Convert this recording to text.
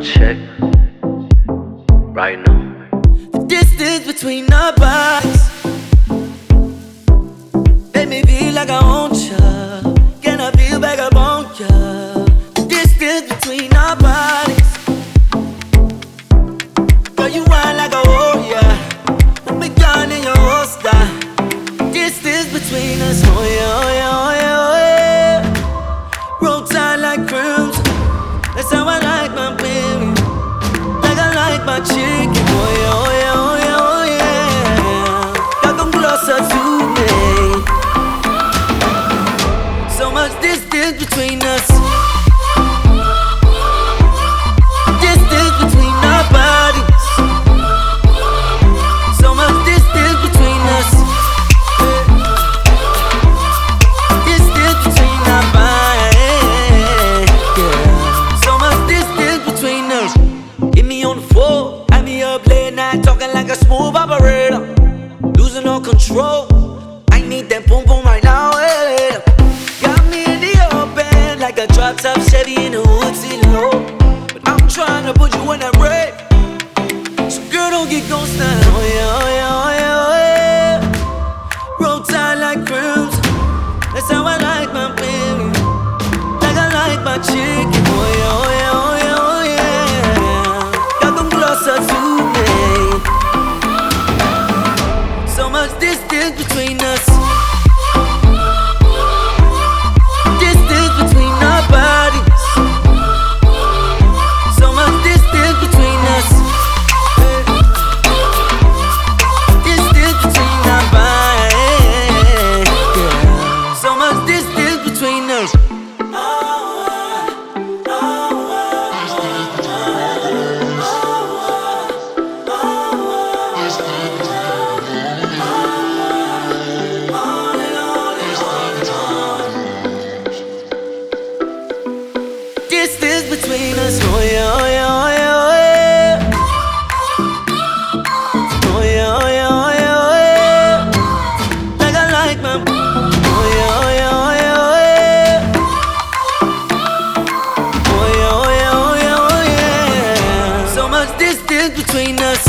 check right now. The distance between our bodies. my boy, oh yeah, oh yeah, oh yeah. So much distance between us. grow. I need that boom boom right now. Yeah. Got me in the open like a drop top Chevy in the hood sitting low. But I'm trying to put you in that red. So girl, don't get ghosted. Oh yeah. between us. between us.